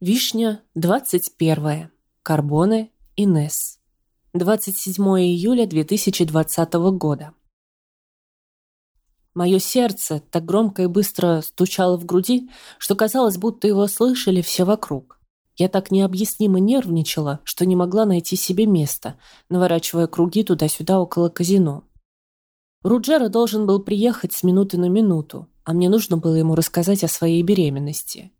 Вишня, 21. Карбоне, Инес. 27 июля 2020 года. Мое сердце так громко и быстро стучало в груди, что казалось, будто его слышали все вокруг. Я так необъяснимо нервничала, что не могла найти себе места, наворачивая круги туда-сюда около казино. Руджера должен был приехать с минуты на минуту, а мне нужно было ему рассказать о своей беременности.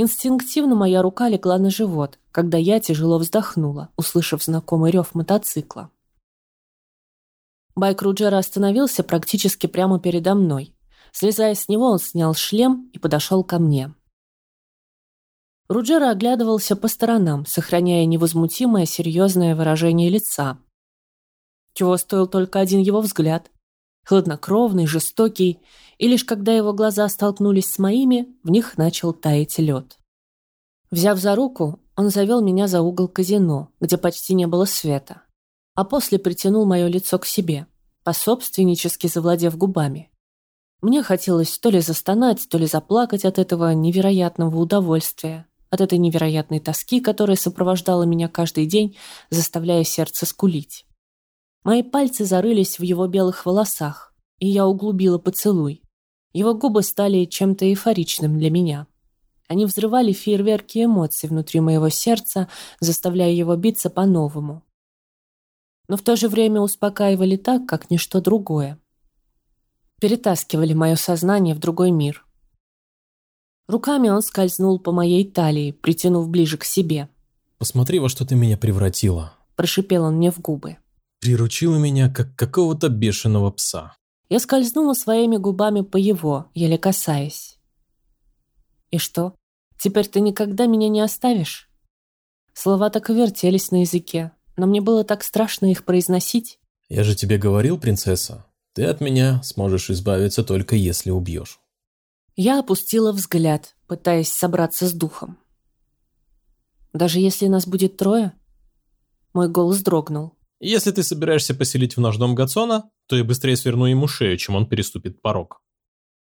Инстинктивно моя рука легла на живот, когда я тяжело вздохнула, услышав знакомый рев мотоцикла. Байк Руджера остановился практически прямо передо мной. Слезая с него, он снял шлем и подошел ко мне. Руджера оглядывался по сторонам, сохраняя невозмутимое серьезное выражение лица. Чего стоил только один его взгляд. Хладнокровный, жестокий и лишь когда его глаза столкнулись с моими, в них начал таять лед. Взяв за руку, он завел меня за угол казино, где почти не было света, а после притянул мое лицо к себе, пособственнически завладев губами. Мне хотелось то ли застонать, то ли заплакать от этого невероятного удовольствия, от этой невероятной тоски, которая сопровождала меня каждый день, заставляя сердце скулить. Мои пальцы зарылись в его белых волосах, и я углубила поцелуй, его губы стали чем-то эйфоричным для меня. Они взрывали фейерверки эмоций внутри моего сердца, заставляя его биться по-новому. Но в то же время успокаивали так, как ничто другое. Перетаскивали мое сознание в другой мир. Руками он скользнул по моей талии, притянув ближе к себе. «Посмотри, во что ты меня превратила», – прошипел он мне в губы. «Приручила меня, как какого-то бешеного пса». Я скользнула своими губами по его, еле касаясь. «И что, теперь ты никогда меня не оставишь?» Слова так и вертелись на языке, но мне было так страшно их произносить. «Я же тебе говорил, принцесса, ты от меня сможешь избавиться только если убьешь». Я опустила взгляд, пытаясь собраться с духом. «Даже если нас будет трое?» Мой голос дрогнул. Если ты собираешься поселить в наш дом Гацона, то я быстрее сверну ему шею, чем он переступит порог.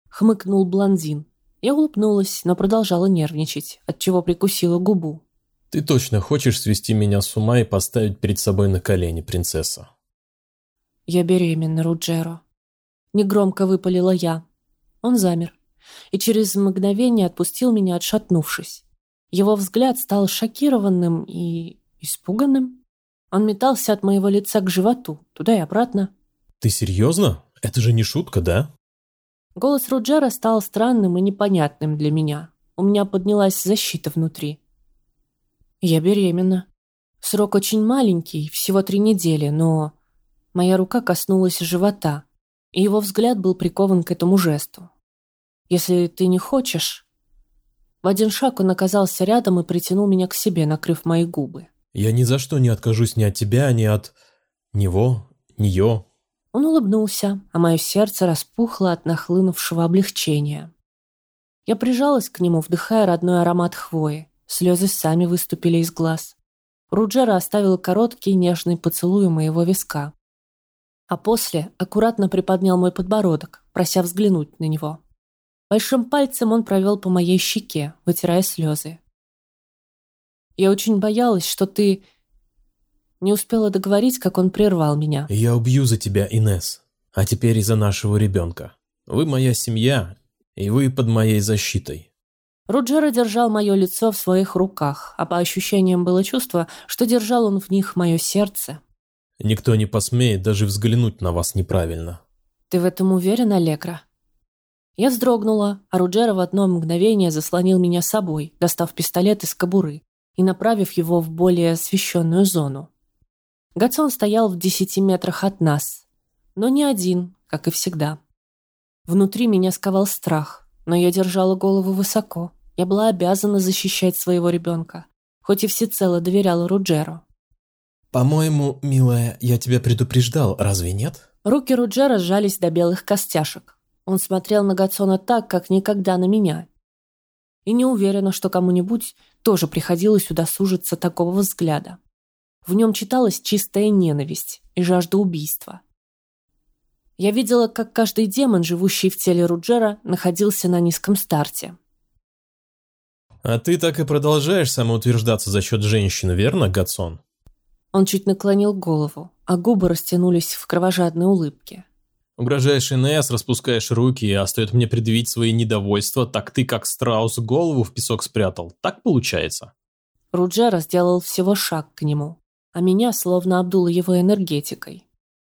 Хмыкнул блондин. Я улыбнулась, но продолжала нервничать, отчего прикусила губу. Ты точно хочешь свести меня с ума и поставить перед собой на колени, принцесса? Я беременна, Руджеро. Негромко выпалила я. Он замер и через мгновение отпустил меня, отшатнувшись. Его взгляд стал шокированным и испуганным. Он метался от моего лица к животу, туда и обратно. «Ты серьезно? Это же не шутка, да?» Голос Руджера стал странным и непонятным для меня. У меня поднялась защита внутри. Я беременна. Срок очень маленький, всего три недели, но... Моя рука коснулась живота, и его взгляд был прикован к этому жесту. «Если ты не хочешь...» В один шаг он оказался рядом и притянул меня к себе, накрыв мои губы. Я ни за что не откажусь ни от тебя, ни от... него, нее. Он улыбнулся, а мое сердце распухло от нахлынувшего облегчения. Я прижалась к нему, вдыхая родной аромат хвои. Слезы сами выступили из глаз. Руджера оставил короткий нежный поцелуй моего виска. А после аккуратно приподнял мой подбородок, прося взглянуть на него. Большим пальцем он провел по моей щеке, вытирая слезы. Я очень боялась, что ты...» Не успела договорить, как он прервал меня. «Я убью за тебя, Инес. А теперь и за нашего ребенка. Вы моя семья, и вы под моей защитой». Руджера держал мое лицо в своих руках, а по ощущениям было чувство, что держал он в них мое сердце. «Никто не посмеет даже взглянуть на вас неправильно». «Ты в этом уверен, Аллегра?» Я вздрогнула, а Руджера в одно мгновение заслонил меня собой, достав пистолет из кобуры и направив его в более освещенную зону. Гацон стоял в десяти метрах от нас, но не один, как и всегда. Внутри меня сковал страх, но я держала голову высоко. Я была обязана защищать своего ребенка, хоть и всецело доверяла Руджеру. «По-моему, милая, я тебя предупреждал, разве нет?» Руки Руджера сжались до белых костяшек. Он смотрел на Гацона так, как никогда на меня, и не уверена, что кому-нибудь тоже приходилось сюда сужиться такого взгляда. В нем читалась чистая ненависть и жажда убийства. Я видела, как каждый демон, живущий в теле Руджера, находился на низком старте. А ты так и продолжаешь самоутверждаться за счет женщин, верно, Гатсон? Он чуть наклонил голову, а губы растянулись в кровожадной улыбке. Угрожаешь Инесс, распускаешь руки, а стоит мне предъявить свои недовольства, так ты как страус голову в песок спрятал. Так получается? Руджера сделал всего шаг к нему, а меня словно обдуло его энергетикой.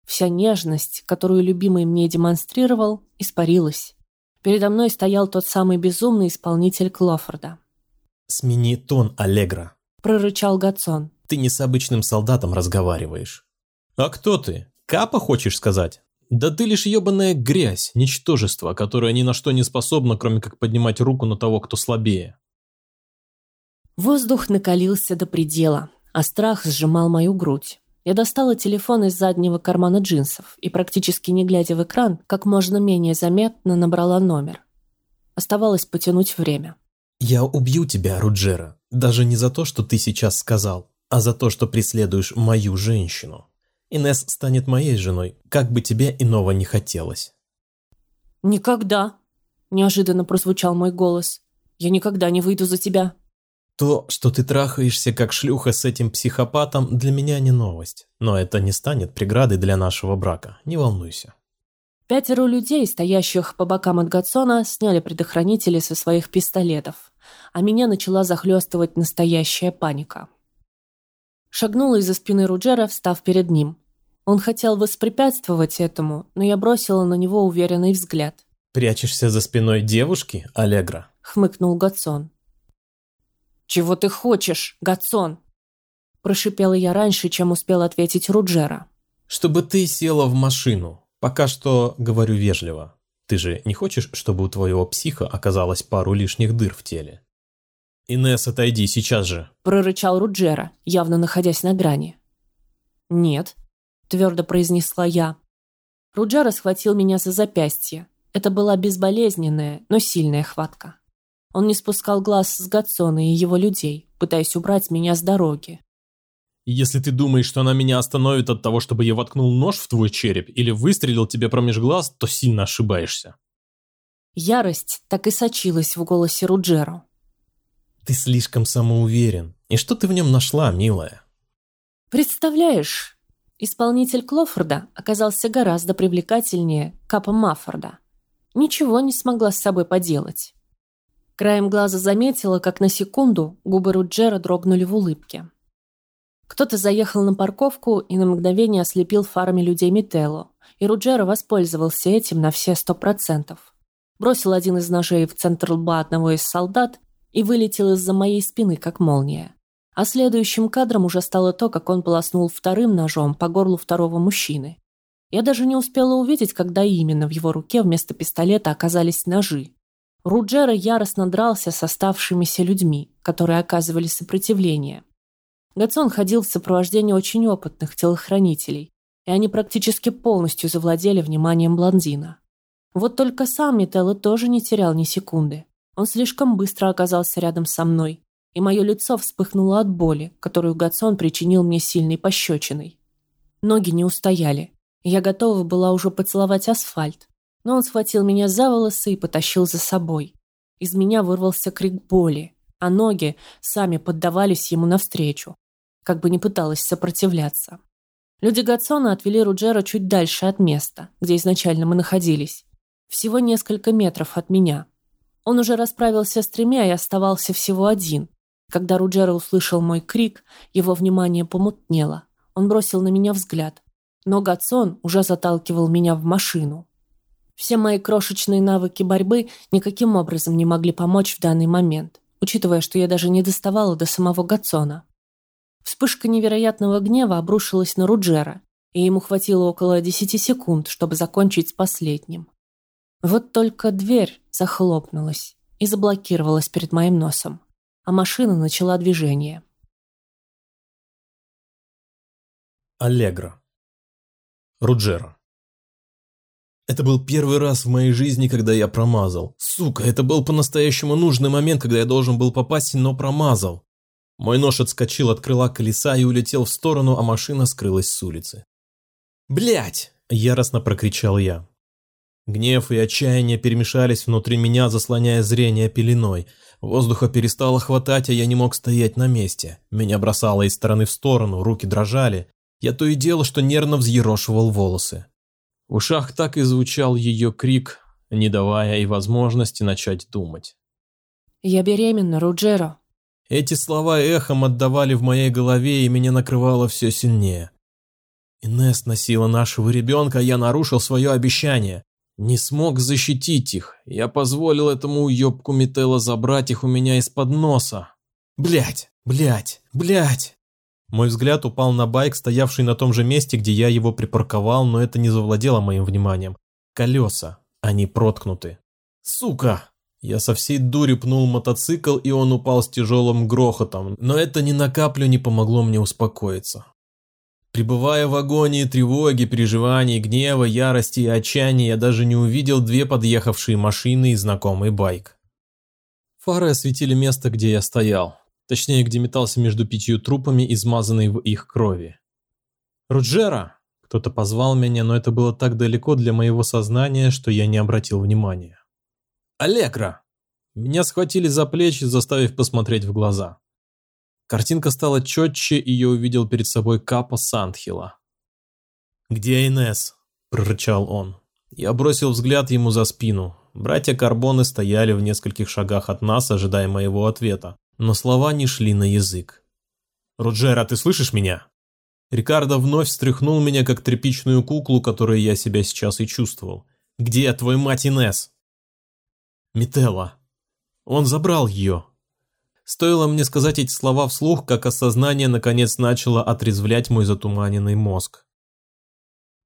Вся нежность, которую любимый мне демонстрировал, испарилась. Передо мной стоял тот самый безумный исполнитель Клофорда. «Смени тон, Аллегра», – прорычал Гацон. «Ты не с обычным солдатом разговариваешь». «А кто ты? Капа хочешь сказать?» «Да ты лишь ебаная грязь, ничтожество, которое ни на что не способно, кроме как поднимать руку на того, кто слабее». Воздух накалился до предела, а страх сжимал мою грудь. Я достала телефон из заднего кармана джинсов и, практически не глядя в экран, как можно менее заметно набрала номер. Оставалось потянуть время. «Я убью тебя, Руджера, даже не за то, что ты сейчас сказал, а за то, что преследуешь мою женщину. Инес станет моей женой, как бы тебе иного не хотелось». «Никогда!» – неожиданно прозвучал мой голос. «Я никогда не выйду за тебя!» То, что ты трахаешься как шлюха с этим психопатом, для меня не новость. Но это не станет преградой для нашего брака, не волнуйся. Пятеро людей, стоящих по бокам от Гатсона, сняли предохранители со своих пистолетов, а меня начала захлестывать настоящая паника. Шагнула из-за спины Руджера, встав перед ним. Он хотел воспрепятствовать этому, но я бросила на него уверенный взгляд. «Прячешься за спиной девушки, Аллегра?» — хмыкнул Гатсон. «Чего ты хочешь, Гатсон?» Прошипела я раньше, чем успел ответить Руджера. «Чтобы ты села в машину. Пока что говорю вежливо. Ты же не хочешь, чтобы у твоего психа оказалось пару лишних дыр в теле?» «Инесс, отойди сейчас же!» Прорычал Руджера, явно находясь на грани. «Нет», – твердо произнесла я. Руджера схватил меня за запястье. Это была безболезненная, но сильная хватка. Он не спускал глаз с Гатсона и его людей, пытаясь убрать меня с дороги. «Если ты думаешь, что она меня остановит от того, чтобы я воткнул нож в твой череп или выстрелил тебе промеж глаз, то сильно ошибаешься». Ярость так и сочилась в голосе Руджеро. «Ты слишком самоуверен. И что ты в нем нашла, милая?» «Представляешь, исполнитель Клофорда оказался гораздо привлекательнее Капа Маффорда. Ничего не смогла с собой поделать. Краем глаза заметила, как на секунду губы Руджера дрогнули в улыбке. Кто-то заехал на парковку и на мгновение ослепил фарами людей Мителло, и Руджера воспользовался этим на все сто процентов. Бросил один из ножей в центр лба одного из солдат и вылетел из-за моей спины, как молния. А следующим кадром уже стало то, как он полоснул вторым ножом по горлу второго мужчины. Я даже не успела увидеть, когда именно в его руке вместо пистолета оказались ножи. Руджера яростно дрался с оставшимися людьми, которые оказывали сопротивление. Гацон ходил в сопровождении очень опытных телохранителей, и они практически полностью завладели вниманием блондина. Вот только сам Мителло тоже не терял ни секунды. Он слишком быстро оказался рядом со мной, и мое лицо вспыхнуло от боли, которую Гацон причинил мне сильной пощечиной. Ноги не устояли, я готова была уже поцеловать асфальт, но он схватил меня за волосы и потащил за собой. Из меня вырвался крик боли, а ноги сами поддавались ему навстречу, как бы не пыталась сопротивляться. Люди Гатсона отвели Руджера чуть дальше от места, где изначально мы находились. Всего несколько метров от меня. Он уже расправился с тремя и оставался всего один. Когда Руджера услышал мой крик, его внимание помутнело. Он бросил на меня взгляд. Но Гатсон уже заталкивал меня в машину. Все мои крошечные навыки борьбы никаким образом не могли помочь в данный момент, учитывая, что я даже не доставала до самого Гацона. Вспышка невероятного гнева обрушилась на Руджера, и ему хватило около десяти секунд, чтобы закончить с последним. Вот только дверь захлопнулась и заблокировалась перед моим носом, а машина начала движение. Аллегро. Руджера. Это был первый раз в моей жизни, когда я промазал. Сука, это был по-настоящему нужный момент, когда я должен был попасть, но промазал. Мой нож отскочил от крыла колеса и улетел в сторону, а машина скрылась с улицы. Блять! яростно прокричал я. Гнев и отчаяние перемешались внутри меня, заслоняя зрение пеленой. Воздуха перестало хватать, а я не мог стоять на месте. Меня бросало из стороны в сторону, руки дрожали. Я то и дело, что нервно взъерошивал волосы. В ушах так и звучал ее крик, не давая и возможности начать думать. «Я беременна, Руджеро». Эти слова эхом отдавали в моей голове, и меня накрывало все сильнее. Инесс носила нашего ребенка, я нарушил свое обещание. Не смог защитить их. Я позволил этому уебку Метелла забрать их у меня из-под носа. Блять, блять, блять. Мой взгляд упал на байк, стоявший на том же месте, где я его припарковал, но это не завладело моим вниманием. Колеса, они проткнуты. Сука! Я со всей дури пнул мотоцикл, и он упал с тяжелым грохотом, но это ни на каплю не помогло мне успокоиться. Пребывая в агонии тревоги, переживаний, гнева, ярости и отчаяния, я даже не увидел две подъехавшие машины и знакомый байк. Фары осветили место, где я стоял. Точнее, где метался между пятью трупами, измазанный в их крови. «Руджера!» Кто-то позвал меня, но это было так далеко для моего сознания, что я не обратил внимания. «Аллегра!» Меня схватили за плечи, заставив посмотреть в глаза. Картинка стала четче, и я увидел перед собой Капа Сандхила. «Где Инес? прорычал он. Я бросил взгляд ему за спину. Братья Карбоны стояли в нескольких шагах от нас, ожидая моего ответа, но слова не шли на язык. «Руджера, ты слышишь меня?» Рикардо вновь встряхнул меня, как тряпичную куклу, которой я себя сейчас и чувствовал. «Где твой мать Инес?» «Мителла. Он забрал ее», Стоило мне сказать эти слова вслух, как осознание наконец начало отрезвлять мой затуманенный мозг.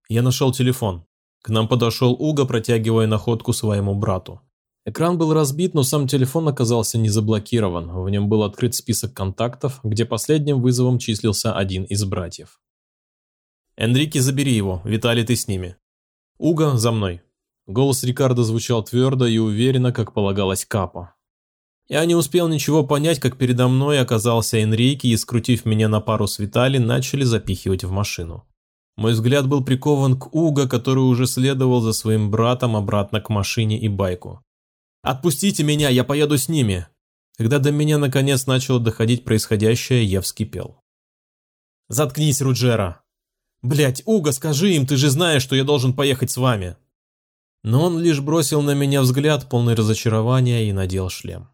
Я нашел телефон. К нам подошел Уга, протягивая находку своему брату. Экран был разбит, но сам телефон оказался не заблокирован. В нем был открыт список контактов, где последним вызовом числился один из братьев. «Энрике, забери его. Виталий, ты с ними». «Уга, за мной». Голос Рикардо звучал твердо и уверенно, как полагалось Капа. Я не успел ничего понять, как передо мной оказался Энрике и, скрутив меня на пару с Витали, начали запихивать в машину. Мой взгляд был прикован к Уго, который уже следовал за своим братом обратно к машине и байку. «Отпустите меня, я поеду с ними!» Когда до меня наконец начало доходить происходящее, я вскипел. «Заткнись, Руджера!» «Блядь, Уго, скажи им, ты же знаешь, что я должен поехать с вами!» Но он лишь бросил на меня взгляд, полный разочарования, и надел шлем.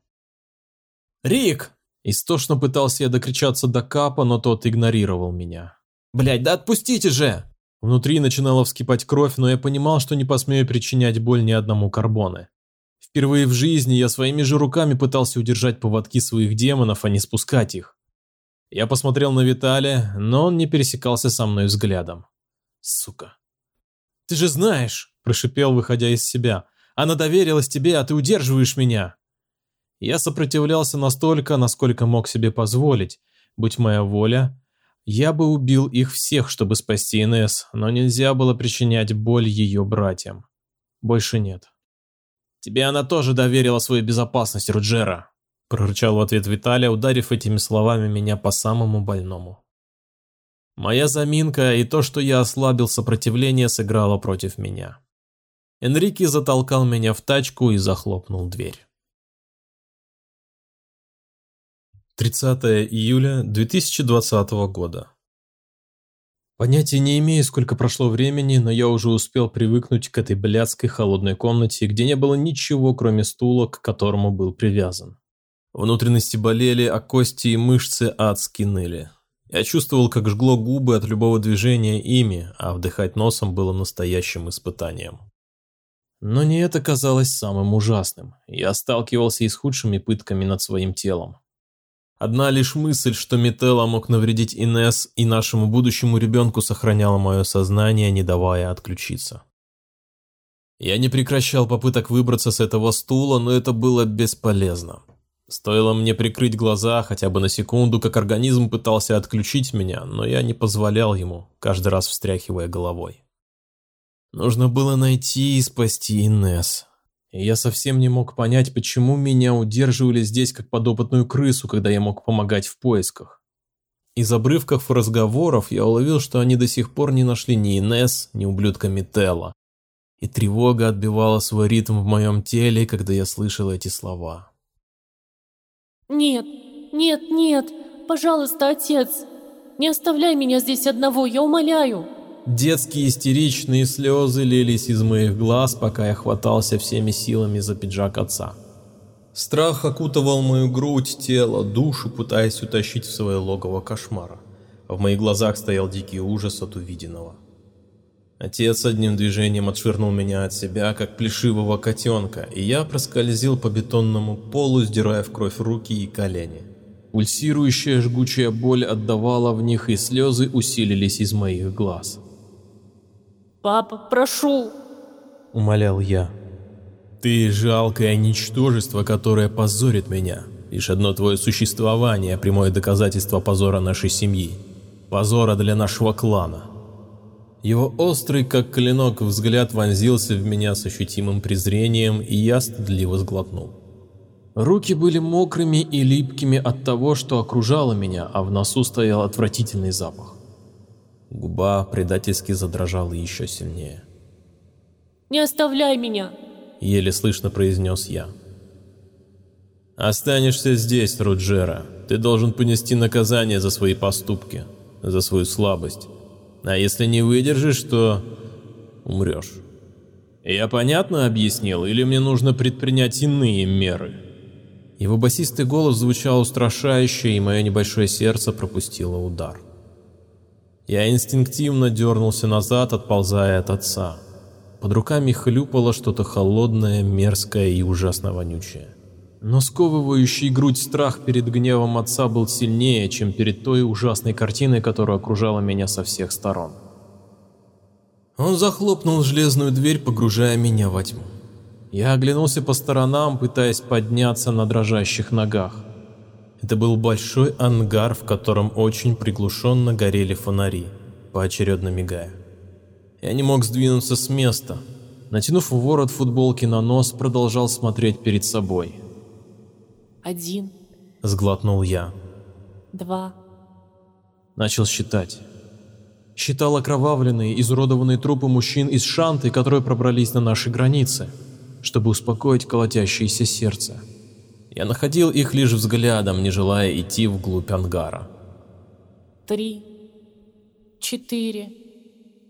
«Рик!» Истошно пытался я докричаться до Капа, но тот игнорировал меня. «Блядь, да отпустите же!» Внутри начинала вскипать кровь, но я понимал, что не посмею причинять боль ни одному карбоне. Впервые в жизни я своими же руками пытался удержать поводки своих демонов, а не спускать их. Я посмотрел на Виталия, но он не пересекался со мной взглядом. Сука. «Ты же знаешь!» – прошипел, выходя из себя. «Она доверилась тебе, а ты удерживаешь меня!» Я сопротивлялся настолько, насколько мог себе позволить. Будь моя воля, я бы убил их всех, чтобы спасти Инесс, но нельзя было причинять боль ее братьям. Больше нет. «Тебе она тоже доверила свою безопасность, Руджера», – прорычал в ответ Виталия, ударив этими словами меня по самому больному. Моя заминка и то, что я ослабил сопротивление, сыграло против меня. Энрике затолкал меня в тачку и захлопнул дверь. 30 июля 2020 года. Понятия не имею, сколько прошло времени, но я уже успел привыкнуть к этой блядской холодной комнате, где не было ничего, кроме стула, к которому был привязан. Внутренности болели, а кости и мышцы адски ныли. Я чувствовал, как жгло губы от любого движения ими, а вдыхать носом было настоящим испытанием. Но не это казалось самым ужасным. Я сталкивался и с худшими пытками над своим телом. Одна лишь мысль, что Метелла мог навредить Инес и нашему будущему ребенку сохраняла мое сознание, не давая отключиться. Я не прекращал попыток выбраться с этого стула, но это было бесполезно. Стоило мне прикрыть глаза хотя бы на секунду, как организм пытался отключить меня, но я не позволял ему, каждый раз встряхивая головой. Нужно было найти и спасти Инес. И я совсем не мог понять, почему меня удерживали здесь как подопытную крысу, когда я мог помогать в поисках. Из обрывков разговоров я уловил, что они до сих пор не нашли ни Инес, ни ублюдка Мителла. И тревога отбивала свой ритм в моем теле, когда я слышал эти слова. «Нет, нет, нет, пожалуйста, отец, не оставляй меня здесь одного, я умоляю!» Детские истеричные слезы лились из моих глаз, пока я хватался всеми силами за пиджак отца. Страх окутывал мою грудь, тело, душу, пытаясь утащить в свое логово кошмара. В моих глазах стоял дикий ужас от увиденного. Отец одним движением отшвырнул меня от себя, как плешивого котенка, и я проскользил по бетонному полу, сдирая в кровь руки и колени. Пульсирующая жгучая боль отдавала в них, и слезы усилились из моих глаз. «Папа, прошу!» – умолял я. «Ты жалкое ничтожество, которое позорит меня. Лишь одно твое существование – прямое доказательство позора нашей семьи. Позора для нашего клана». Его острый, как клинок, взгляд вонзился в меня с ощутимым презрением, и я стыдливо сглотнул. Руки были мокрыми и липкими от того, что окружало меня, а в носу стоял отвратительный запах. Губа предательски задрожала еще сильнее. «Не оставляй меня!» – еле слышно произнес я. «Останешься здесь, Руджера. Ты должен понести наказание за свои поступки, за свою слабость. А если не выдержишь, то умрешь. Я понятно объяснил, или мне нужно предпринять иные меры?» Его басистый голос звучал устрашающе, и мое небольшое сердце пропустило удар. Я инстинктивно дернулся назад, отползая от отца. Под руками хлюпало что-то холодное, мерзкое и ужасно вонючее. Но сковывающий грудь страх перед гневом отца был сильнее, чем перед той ужасной картиной, которая окружала меня со всех сторон. Он захлопнул железную дверь, погружая меня во тьму. Я оглянулся по сторонам, пытаясь подняться на дрожащих ногах. Это был большой ангар, в котором очень приглушенно горели фонари, поочередно мигая. Я не мог сдвинуться с места. Натянув ворот футболки на нос, продолжал смотреть перед собой. «Один», — сглотнул я. «Два». Начал считать. Считал окровавленные, изуродованные трупы мужчин из Шанты, которые пробрались на наши границы, чтобы успокоить колотящееся сердце. Я находил их лишь взглядом, не желая идти вглубь ангара. Три, четыре.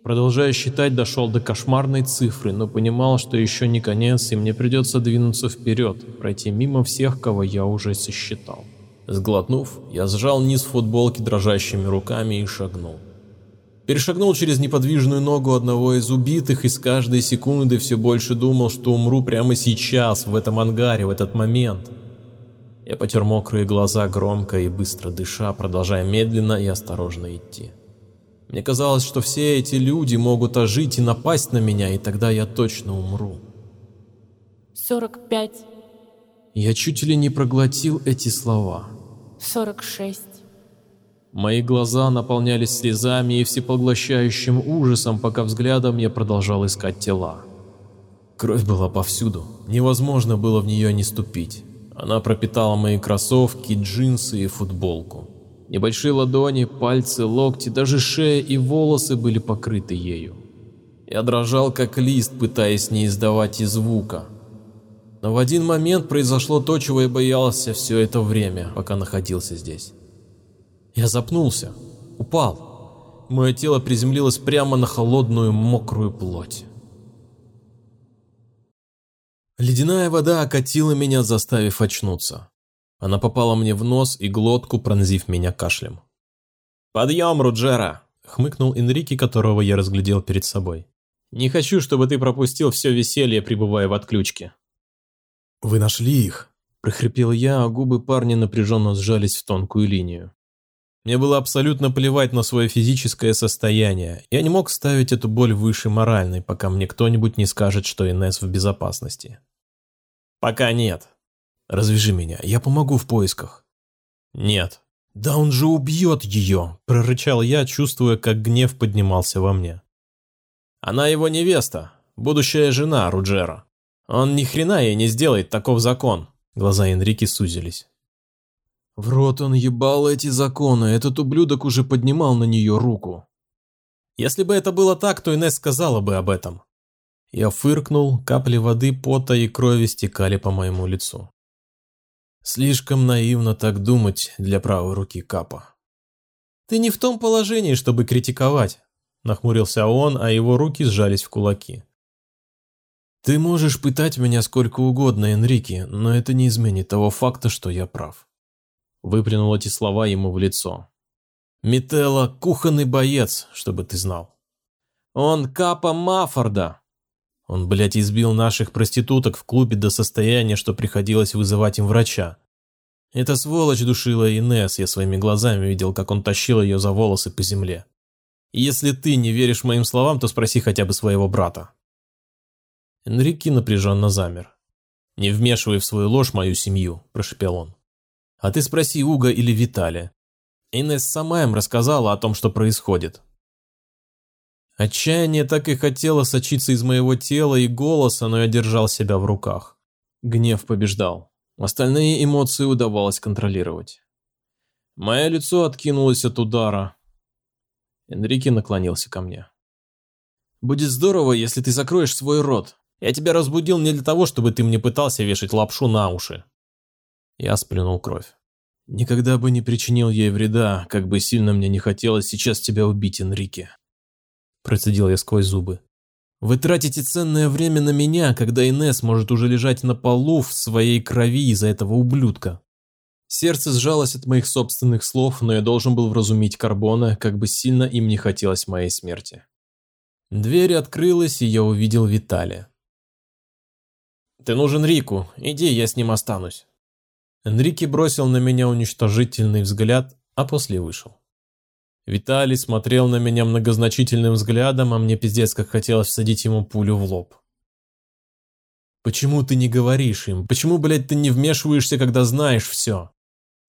Продолжая считать, дошел до кошмарной цифры, но понимал, что еще не конец, и мне придется двинуться вперед, пройти мимо всех, кого я уже сосчитал. Сглотнув, я сжал низ футболки дрожащими руками и шагнул. Перешагнул через неподвижную ногу одного из убитых и с каждой секунды все больше думал, что умру прямо сейчас, в этом ангаре, в этот момент. Я потер мокрые глаза громко и быстро дыша, продолжая медленно и осторожно идти. Мне казалось, что все эти люди могут ожить и напасть на меня, и тогда я точно умру. Сорок пять. Я чуть ли не проглотил эти слова. Сорок шесть. Мои глаза наполнялись слезами и всепоглощающим ужасом, пока взглядом я продолжал искать тела. Кровь была повсюду, невозможно было в нее не ступить. Она пропитала мои кроссовки, джинсы и футболку. Небольшие ладони, пальцы, локти, даже шея и волосы были покрыты ею. Я дрожал как лист, пытаясь не издавать и звука. Но в один момент произошло то, чего я боялся все это время, пока находился здесь. Я запнулся, упал. Мое тело приземлилось прямо на холодную мокрую плоть. Ледяная вода окатила меня, заставив очнуться. Она попала мне в нос и глотку, пронзив меня кашлем. «Подъем, Руджера!» — хмыкнул Энрике, которого я разглядел перед собой. «Не хочу, чтобы ты пропустил все веселье, пребывая в отключке». «Вы нашли их?» — прохрипел я, а губы парня напряженно сжались в тонкую линию. Мне было абсолютно плевать на свое физическое состояние. Я не мог ставить эту боль выше моральной, пока мне кто-нибудь не скажет, что Инесс в безопасности. Пока нет. Развяжи меня, я помогу в поисках. Нет. Да он же убьет ее, прорычал я, чувствуя, как гнев поднимался во мне. Она его невеста, будущая жена Руджера. Он ни хрена ей не сделает, таков закон. Глаза Энрики сузились. В рот он ебал эти законы, этот ублюдок уже поднимал на нее руку. Если бы это было так, то Инесс сказала бы об этом. Я фыркнул, капли воды, пота и крови стекали по моему лицу. Слишком наивно так думать для правой руки Капа. «Ты не в том положении, чтобы критиковать», – нахмурился он, а его руки сжались в кулаки. «Ты можешь пытать меня сколько угодно, Энрике, но это не изменит того факта, что я прав». Выплюнул эти слова ему в лицо. «Мителла – кухонный боец, чтобы ты знал. Он Капа Маффорда!» Он, блядь, избил наших проституток в клубе до состояния, что приходилось вызывать им врача. Эта сволочь душила Инесс, я своими глазами видел, как он тащил ее за волосы по земле. если ты не веришь моим словам, то спроси хотя бы своего брата. Энрике напряженно замер. «Не вмешивай в свою ложь мою семью», – прошепел он. «А ты спроси Уга или Виталия. Инесс сама им рассказала о том, что происходит. Отчаяние так и хотело сочиться из моего тела и голоса, но я держал себя в руках. Гнев побеждал. Остальные эмоции удавалось контролировать. Мое лицо откинулось от удара. Энрике наклонился ко мне. «Будет здорово, если ты закроешь свой рот. Я тебя разбудил не для того, чтобы ты мне пытался вешать лапшу на уши». Я сплюнул кровь. «Никогда бы не причинил ей вреда, как бы сильно мне не хотелось сейчас тебя убить, Энрике». Процедил я сквозь зубы. Вы тратите ценное время на меня, когда Инес может уже лежать на полу в своей крови из-за этого ублюдка. Сердце сжалось от моих собственных слов, но я должен был вразумить Карбона, как бы сильно им не хотелось моей смерти. Дверь открылась, и я увидел Виталия. «Ты нужен Рику, иди, я с ним останусь». Энрике бросил на меня уничтожительный взгляд, а после вышел. Виталий смотрел на меня многозначительным взглядом, а мне пиздец как хотелось всадить ему пулю в лоб. «Почему ты не говоришь им? Почему, блядь, ты не вмешиваешься, когда знаешь все?»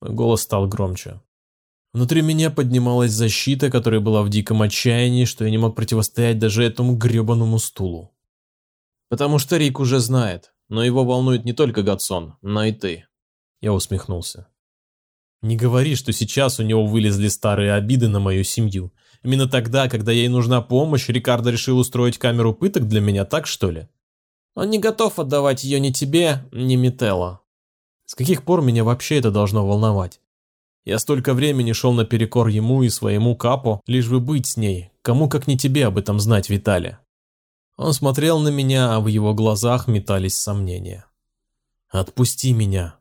Мой голос стал громче. Внутри меня поднималась защита, которая была в диком отчаянии, что я не мог противостоять даже этому гребаному стулу. «Потому что Рик уже знает, но его волнует не только Гатсон, но и ты». Я усмехнулся. Не говори, что сейчас у него вылезли старые обиды на мою семью. Именно тогда, когда ей нужна помощь, Рикардо решил устроить камеру пыток для меня, так что ли? Он не готов отдавать ее ни тебе, ни Мителло. С каких пор меня вообще это должно волновать? Я столько времени шел наперекор ему и своему капу, лишь бы быть с ней. Кому как не тебе об этом знать, Виталий? Он смотрел на меня, а в его глазах метались сомнения. «Отпусти меня»,